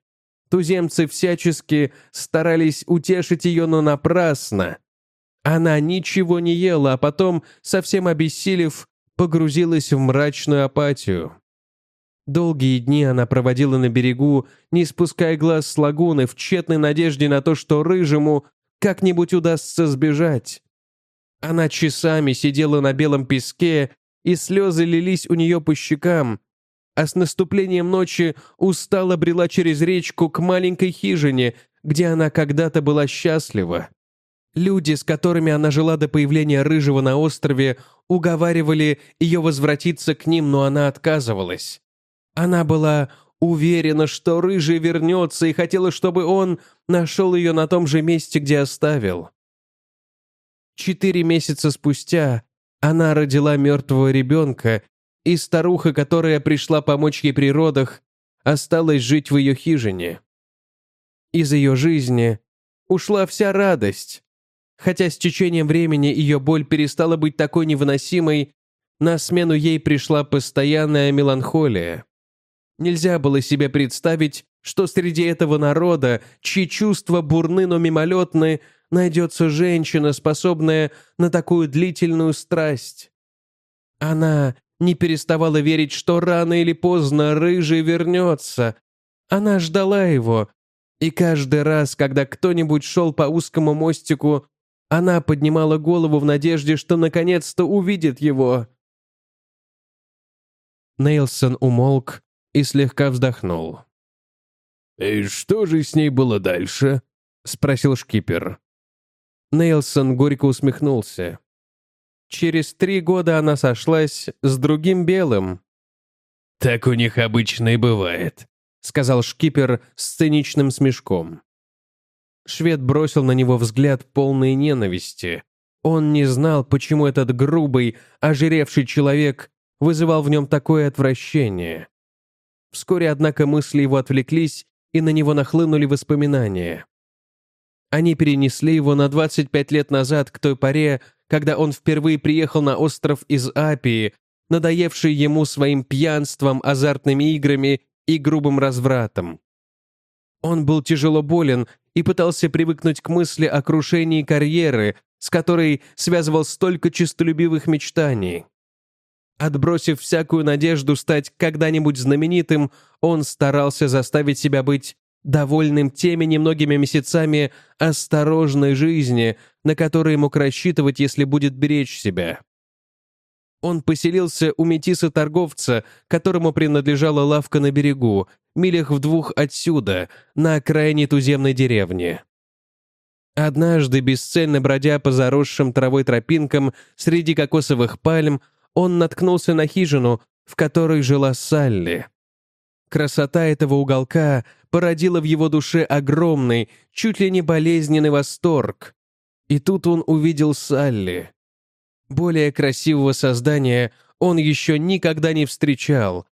Туземцы всячески старались утешить ее, но напрасно. Она ничего не ела, а потом, совсем обессилев, погрузилась в мрачную апатию. Долгие дни она проводила на берегу, не спуская глаз с лагуны, в тщетной надежде на то, что рыжему как-нибудь удастся сбежать. Она часами сидела на белом песке, и слезы лились у нее по щекам, а с наступлением ночи устало брела через речку к маленькой хижине, где она когда-то была счастлива. Люди, с которыми она жила до появления Рыжего на острове, уговаривали ее возвратиться к ним, но она отказывалась. Она была уверена, что Рыжий вернется и хотела, чтобы он нашел ее на том же месте, где оставил. Четыре месяца спустя она родила мертвого ребенка, и старуха, которая пришла помочь ей при родах, осталась жить в ее хижине. Из ее жизни ушла вся радость. Хотя с течением времени ее боль перестала быть такой невыносимой, на смену ей пришла постоянная меланхолия. Нельзя было себе представить, что среди этого народа, чьи чувства бурны, но мимолетны, найдется женщина, способная на такую длительную страсть. Она не переставала верить, что рано или поздно Рыжий вернется. Она ждала его, и каждый раз, когда кто-нибудь шел по узкому мостику, она поднимала голову в надежде, что наконец-то увидит его. Нейлсон умолк, и слегка вздохнул. «И что же с ней было дальше?» — спросил шкипер. Нейлсон горько усмехнулся. Через три года она сошлась с другим белым. «Так у них обычно и бывает», — сказал шкипер с циничным смешком. Швед бросил на него взгляд полной ненависти. Он не знал, почему этот грубый, ожиревший человек вызывал в нем такое отвращение. Вскоре, однако, мысли его отвлеклись, и на него нахлынули воспоминания. Они перенесли его на 25 лет назад к той поре, когда он впервые приехал на остров из Апии, надоевший ему своим пьянством, азартными играми и грубым развратом. Он был тяжело болен и пытался привыкнуть к мысли о крушении карьеры, с которой связывал столько честолюбивых мечтаний. Отбросив всякую надежду стать когда-нибудь знаменитым, он старался заставить себя быть довольным теми немногими месяцами осторожной жизни, на которые мог рассчитывать, если будет беречь себя. Он поселился у метиса-торговца, которому принадлежала лавка на берегу, милях в двух отсюда, на окраине туземной деревни. Однажды, бесцельно бродя по заросшим травой тропинкам среди кокосовых пальм, он наткнулся на хижину, в которой жила Салли. Красота этого уголка породила в его душе огромный, чуть ли не болезненный восторг. И тут он увидел Салли. Более красивого создания он еще никогда не встречал,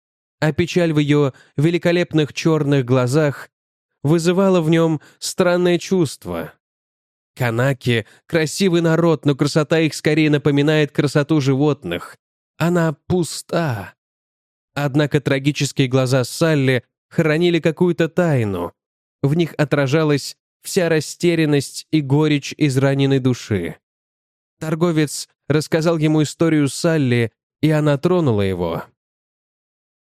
а печаль в ее великолепных черных глазах вызывала в нем странное чувство. Канаки — красивый народ, но красота их скорее напоминает красоту животных. Она пуста. Однако трагические глаза Салли хранили какую-то тайну. В них отражалась вся растерянность и горечь израненной души. Торговец рассказал ему историю Салли, и она тронула его.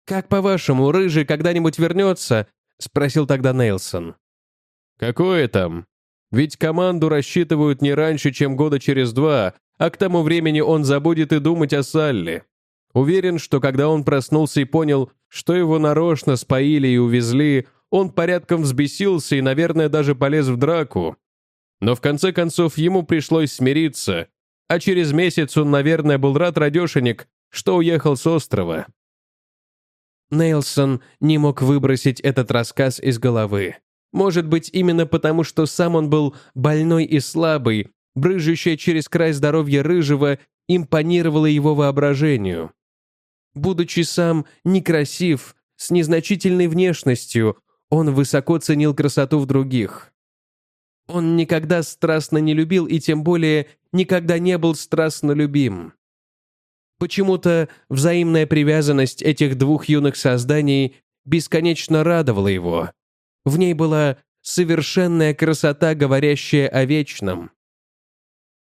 «Как по-вашему, Рыжий когда-нибудь вернется?» — спросил тогда Нейлсон. «Какое там? Ведь команду рассчитывают не раньше, чем года через два, а к тому времени он забудет и думать о Салли. Уверен, что когда он проснулся и понял, что его нарочно споили и увезли, он порядком взбесился и, наверное, даже полез в драку. Но в конце концов ему пришлось смириться, а через месяц он, наверное, был рад радешенек, что уехал с острова. Нейлсон не мог выбросить этот рассказ из головы. Может быть, именно потому, что сам он был больной и слабый, брыжущее через край здоровья Рыжего импонировало его воображению. Будучи сам некрасив, с незначительной внешностью, он высоко ценил красоту в других. Он никогда страстно не любил и тем более никогда не был страстно любим. Почему-то взаимная привязанность этих двух юных созданий бесконечно радовала его. В ней была совершенная красота, говорящая о вечном.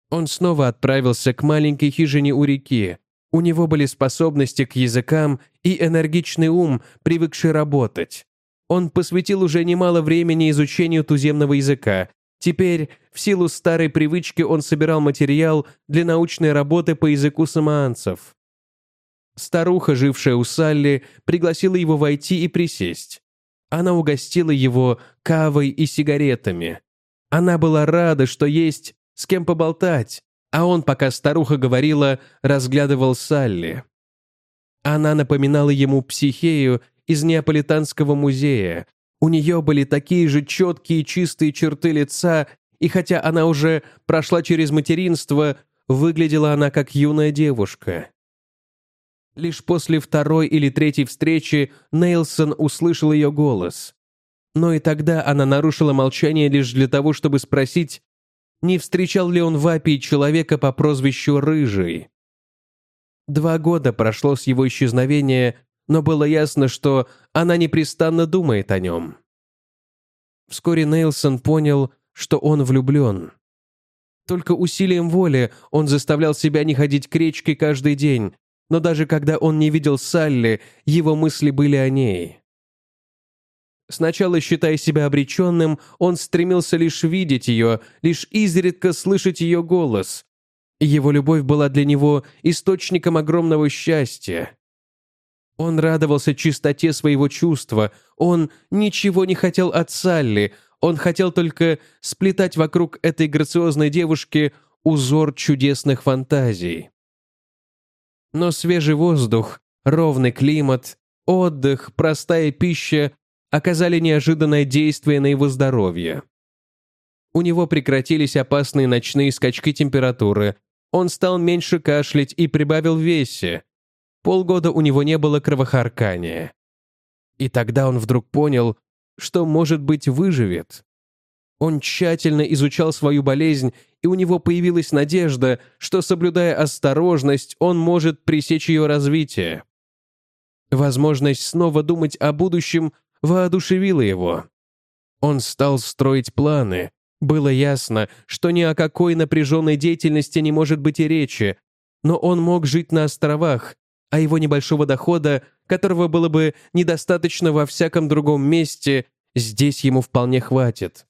Он снова отправился к маленькой хижине у реки. У него были способности к языкам и энергичный ум, привыкший работать. Он посвятил уже немало времени изучению туземного языка Теперь, в силу старой привычки, он собирал материал для научной работы по языку самоанцев. Старуха, жившая у Салли, пригласила его войти и присесть. Она угостила его кавой и сигаретами. Она была рада, что есть с кем поболтать, а он, пока старуха говорила, разглядывал Салли. Она напоминала ему психею из Неаполитанского музея, у нее были такие же четкие чистые черты лица, и хотя она уже прошла через материнство, выглядела она как юная девушка. Лишь после второй или третьей встречи Нейлсон услышал ее голос. Но и тогда она нарушила молчание лишь для того, чтобы спросить, не встречал ли он в Апии человека по прозвищу Рыжий. Два года прошло с его исчезновения, но было ясно, что она непрестанно думает о нем. Вскоре Нейлсон понял, что он влюблен. Только усилием воли он заставлял себя не ходить к речке каждый день, но даже когда он не видел Салли, его мысли были о ней. Сначала, считая себя обреченным, он стремился лишь видеть ее, лишь изредка слышать ее голос. Его любовь была для него источником огромного счастья. Он радовался чистоте своего чувства, он ничего не хотел от Салли, он хотел только сплетать вокруг этой грациозной девушки узор чудесных фантазий. Но свежий воздух, ровный климат, отдых, простая пища оказали неожиданное действие на его здоровье. У него прекратились опасные ночные скачки температуры, он стал меньше кашлять и прибавил весе, Полгода у него не было кровохаркания. И тогда он вдруг понял, что, может быть, выживет. Он тщательно изучал свою болезнь, и у него появилась надежда, что, соблюдая осторожность, он может пресечь ее развитие. Возможность снова думать о будущем воодушевила его. Он стал строить планы. Было ясно, что ни о какой напряженной деятельности не может быть и речи, но он мог жить на островах, а его небольшого дохода, которого было бы недостаточно во всяком другом месте, здесь ему вполне хватит.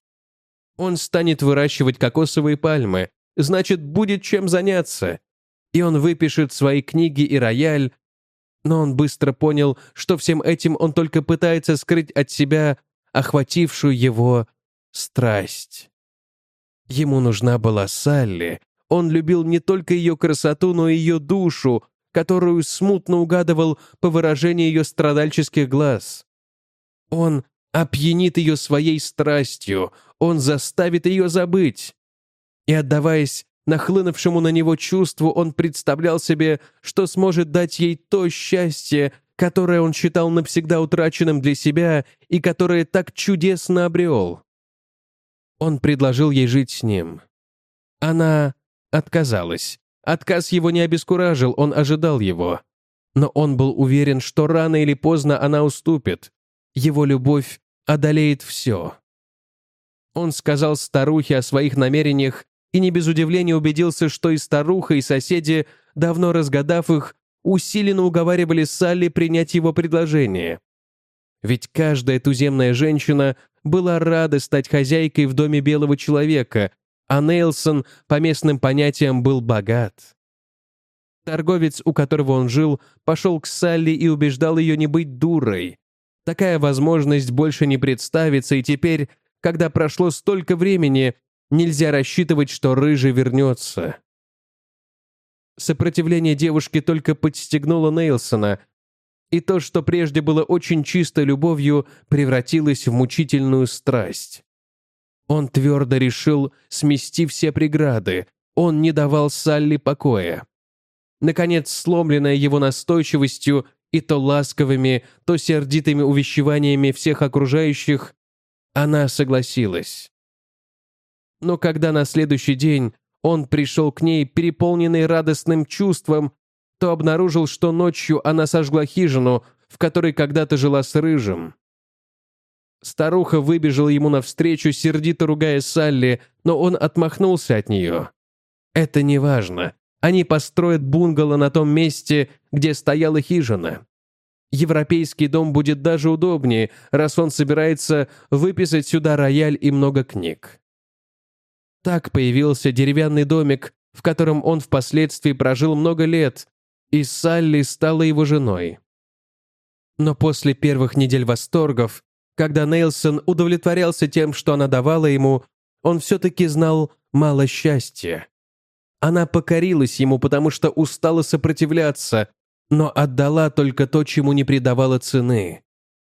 Он станет выращивать кокосовые пальмы, значит, будет чем заняться. И он выпишет свои книги и рояль, но он быстро понял, что всем этим он только пытается скрыть от себя охватившую его страсть. Ему нужна была Салли. Он любил не только ее красоту, но и ее душу, которую смутно угадывал по выражению ее страдальческих глаз. Он опьянит ее своей страстью, он заставит ее забыть. И отдаваясь нахлынувшему на него чувству, он представлял себе, что сможет дать ей то счастье, которое он считал навсегда утраченным для себя и которое так чудесно обрел. Он предложил ей жить с ним. Она отказалась. Отказ его не обескуражил, он ожидал его. Но он был уверен, что рано или поздно она уступит. Его любовь одолеет все. Он сказал старухе о своих намерениях и не без удивления убедился, что и старуха, и соседи, давно разгадав их, усиленно уговаривали Салли принять его предложение. Ведь каждая туземная женщина была рада стать хозяйкой в доме белого человека, а Нейлсон по местным понятиям был богат. Торговец, у которого он жил, пошел к Салли и убеждал ее не быть дурой. Такая возможность больше не представится, и теперь, когда прошло столько времени, нельзя рассчитывать, что Рыжий вернется. Сопротивление девушки только подстегнуло Нейлсона, и то, что прежде было очень чистой любовью, превратилось в мучительную страсть. Он твердо решил смести все преграды. Он не давал Салли покоя. Наконец, сломленная его настойчивостью и то ласковыми, то сердитыми увещеваниями всех окружающих, она согласилась. Но когда на следующий день он пришел к ней, переполненный радостным чувством, то обнаружил, что ночью она сожгла хижину, в которой когда-то жила с Рыжим. Старуха выбежала ему навстречу, сердито ругая Салли, но он отмахнулся от нее. «Это не важно. Они построят бунгало на том месте, где стояла хижина. Европейский дом будет даже удобнее, раз он собирается выписать сюда рояль и много книг». Так появился деревянный домик, в котором он впоследствии прожил много лет, и Салли стала его женой. Но после первых недель восторгов когда Нейлсон удовлетворялся тем, что она давала ему, он все-таки знал мало счастья. Она покорилась ему, потому что устала сопротивляться, но отдала только то, чему не придавала цены.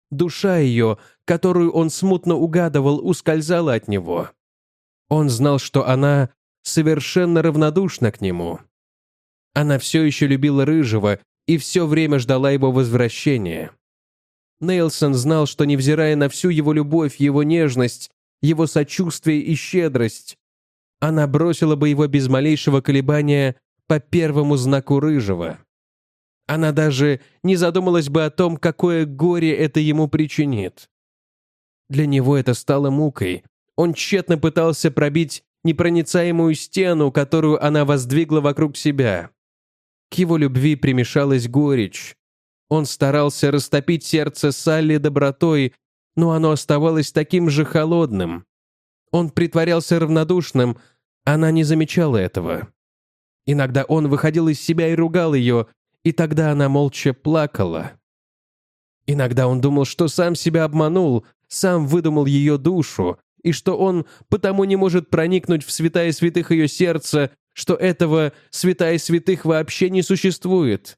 Душа ее, которую он смутно угадывал, ускользала от него. Он знал, что она совершенно равнодушна к нему. Она все еще любила Рыжего и все время ждала его возвращения. Нейлсон знал, что, невзирая на всю его любовь, его нежность, его сочувствие и щедрость, она бросила бы его без малейшего колебания по первому знаку рыжего. Она даже не задумалась бы о том, какое горе это ему причинит. Для него это стало мукой. Он тщетно пытался пробить непроницаемую стену, которую она воздвигла вокруг себя. К его любви примешалась горечь, он старался растопить сердце Салли добротой, но оно оставалось таким же холодным. Он притворялся равнодушным, она не замечала этого. Иногда он выходил из себя и ругал ее, и тогда она молча плакала. Иногда он думал, что сам себя обманул, сам выдумал ее душу, и что он потому не может проникнуть в святая святых ее сердца, что этого святая святых вообще не существует.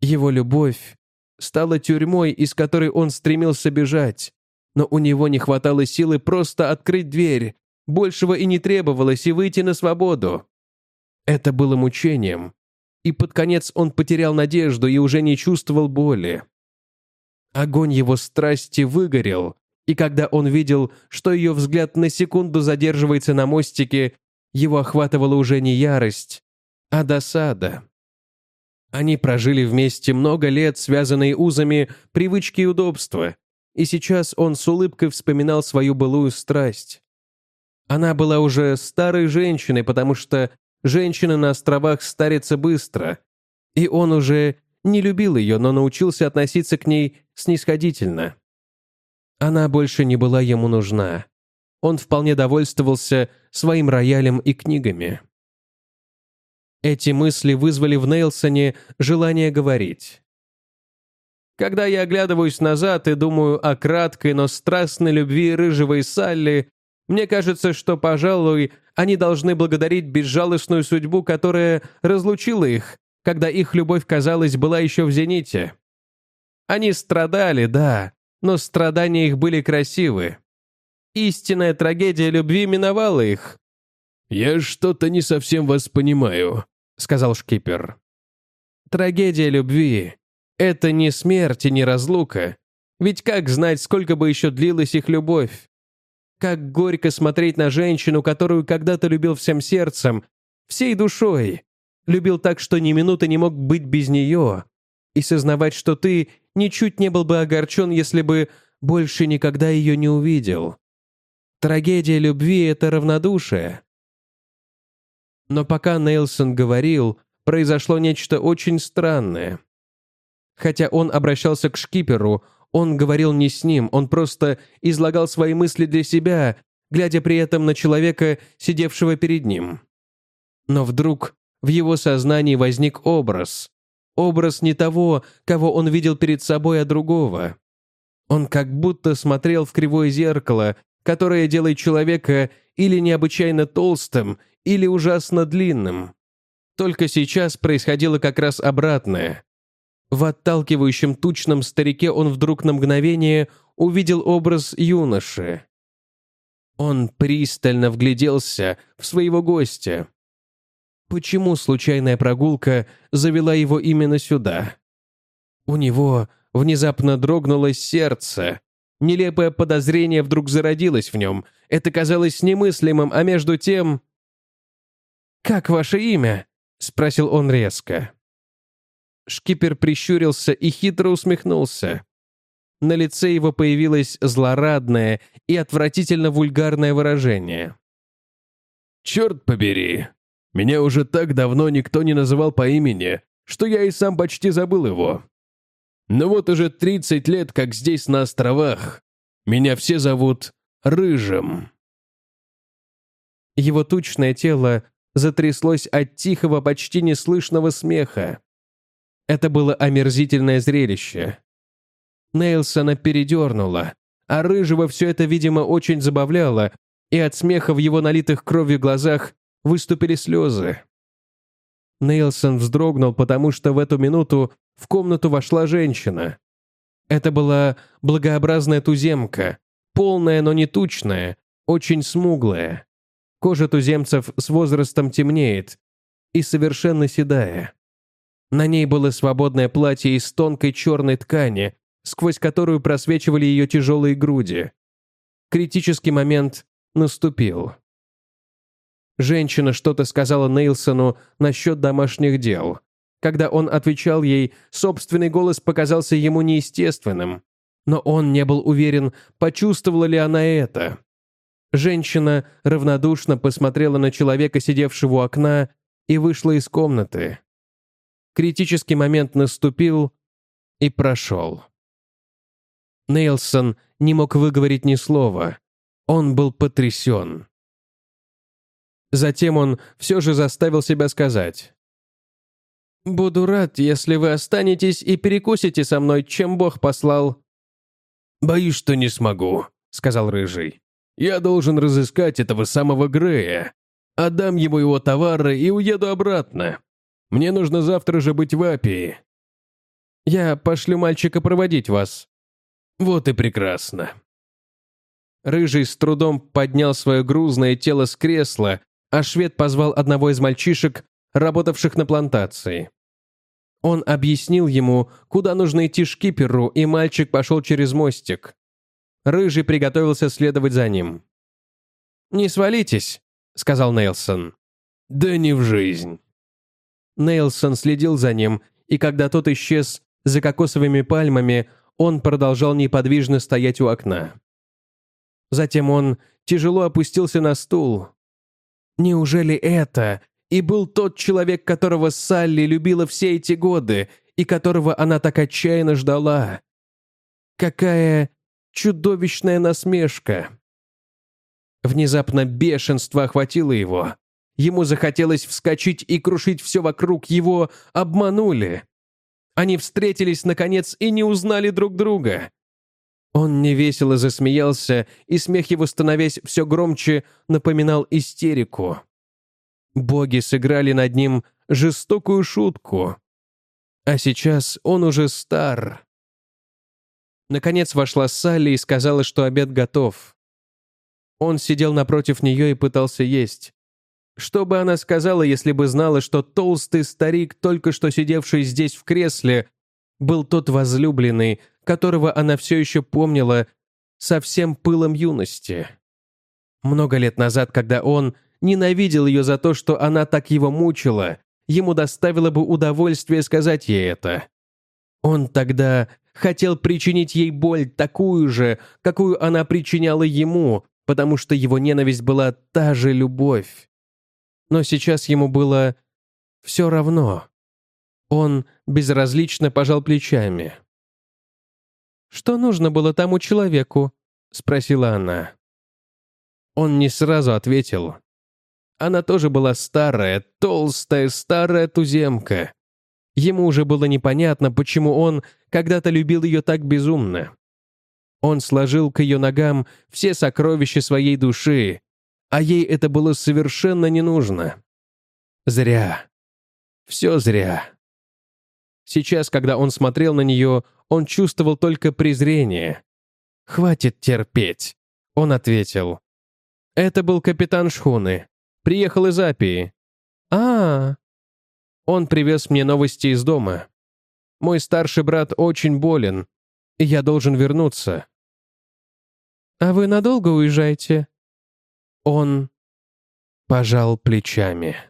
Его любовь стала тюрьмой, из которой он стремился бежать, но у него не хватало силы просто открыть дверь, большего и не требовалось и выйти на свободу. Это было мучением, и под конец он потерял надежду и уже не чувствовал боли. Огонь его страсти выгорел, и когда он видел, что ее взгляд на секунду задерживается на мостике, его охватывала уже не ярость, а досада. Они прожили вместе много лет, связанные узами привычки и удобства, и сейчас он с улыбкой вспоминал свою былую страсть. Она была уже старой женщиной, потому что женщины на островах старятся быстро, и он уже не любил ее, но научился относиться к ней снисходительно. Она больше не была ему нужна. Он вполне довольствовался своим роялем и книгами. Эти мысли вызвали в Нейлсоне желание говорить. Когда я оглядываюсь назад и думаю о краткой, но страстной любви Рыжего и Салли, мне кажется, что, пожалуй, они должны благодарить безжалостную судьбу, которая разлучила их, когда их любовь, казалось, была еще в зените. Они страдали, да, но страдания их были красивы. Истинная трагедия любви миновала их. «Я что-то не совсем вас понимаю», сказал шкипер. Трагедия любви — это не смерть и не разлука. Ведь как знать, сколько бы еще длилась их любовь? Как горько смотреть на женщину, которую когда-то любил всем сердцем, всей душой. Любил так, что ни минуты не мог быть без нее. И сознавать, что ты ничуть не был бы огорчен, если бы больше никогда ее не увидел. Трагедия любви — это равнодушие. Но пока Нейлсон говорил, произошло нечто очень странное. Хотя он обращался к шкиперу, он говорил не с ним, он просто излагал свои мысли для себя, глядя при этом на человека, сидевшего перед ним. Но вдруг в его сознании возник образ. Образ не того, кого он видел перед собой, а другого. Он как будто смотрел в кривое зеркало, которое делает человека или необычайно толстым, или ужасно длинным. Только сейчас происходило как раз обратное. В отталкивающем тучном старике он вдруг на мгновение увидел образ юноши. Он пристально вгляделся в своего гостя. Почему случайная прогулка завела его именно сюда? У него внезапно дрогнуло сердце. Нелепое подозрение вдруг зародилось в нем. Это казалось немыслимым, а между тем... «Как ваше имя?» — спросил он резко. Шкипер прищурился и хитро усмехнулся. На лице его появилось злорадное и отвратительно вульгарное выражение. «Черт побери! Меня уже так давно никто не называл по имени, что я и сам почти забыл его. Но вот уже 30 лет, как здесь на островах, меня все зовут Рыжим». Его тучное тело затряслось от тихого, почти неслышного смеха. Это было омерзительное зрелище. Нейлсона передернуло, а Рыжего все это, видимо, очень забавляло, и от смеха в его налитых кровью глазах выступили слезы. Нейлсон вздрогнул, потому что в эту минуту в комнату вошла женщина. Это была благообразная туземка, полная, но не тучная, очень смуглая. Кожа туземцев с возрастом темнеет и совершенно седая. На ней было свободное платье из тонкой черной ткани, сквозь которую просвечивали ее тяжелые груди. Критический момент наступил. Женщина что-то сказала Нейлсону насчет домашних дел. Когда он отвечал ей, собственный голос показался ему неестественным. Но он не был уверен, почувствовала ли она это. Женщина равнодушно посмотрела на человека, сидевшего у окна, и вышла из комнаты. Критический момент наступил и прошел. Нейлсон не мог выговорить ни слова. Он был потрясен. Затем он все же заставил себя сказать. «Буду рад, если вы останетесь и перекусите со мной, чем Бог послал». «Боюсь, что не смогу», — сказал Рыжий. «Я должен разыскать этого самого Грея. Отдам ему его товары и уеду обратно. Мне нужно завтра же быть в Апии». «Я пошлю мальчика проводить вас», вот и прекрасно. Рыжий с трудом поднял свое грузное тело с кресла, а швед позвал одного из мальчишек, работавших на плантации. Он объяснил ему, куда нужно идти шкиперу, и мальчик пошел через мостик. Рыжий приготовился следовать за ним. «Не свалитесь», — сказал Нейлсон. «Да не в жизнь». Нейлсон следил за ним, и когда тот исчез за кокосовыми пальмами, он продолжал неподвижно стоять у окна. Затем он тяжело опустился на стул. Неужели это и был тот человек, которого Салли любила все эти годы и которого она так отчаянно ждала? Какая чудовищная насмешка! Внезапно бешенство охватило его. Ему захотелось вскочить и крушить все вокруг. Его обманули. Они встретились, наконец, и не узнали друг друга. Он невесело засмеялся, и смех его, становясь все громче, напоминал истерику. Боги сыграли над ним жестокую шутку. А сейчас он уже стар. Наконец вошла Салли и сказала, что обед готов. Он сидел напротив нее и пытался есть. Что бы она сказала, если бы знала, что толстый старик, только что сидевший здесь в кресле, был тот возлюбленный, которого она все еще помнила со всем пылом юности? Много лет назад, когда он ненавидел ее за то, что она так его мучила, ему доставило бы удовольствие сказать ей это. Он тогда хотел причинить ей боль такую же, какую она причиняла ему, потому что его ненависть была та же любовь но сейчас ему было все равно. Он безразлично пожал плечами. «Что нужно было тому человеку?» — спросила она. Он не сразу ответил. Она тоже была старая, толстая, старая туземка. Ему уже было непонятно, почему он когда-то любил ее так безумно. Он сложил к ее ногам все сокровища своей души, а ей это было совершенно не нужно. Зря. Все зря. Сейчас, когда он смотрел на нее, он чувствовал только презрение. «Хватит терпеть», — он ответил. «Это был капитан шхуны. Приехал из Апии». А, -а, а Он привез мне новости из дома. Мой старший брат очень болен, и я должен вернуться. «А вы надолго уезжаете?» Он пожал плечами.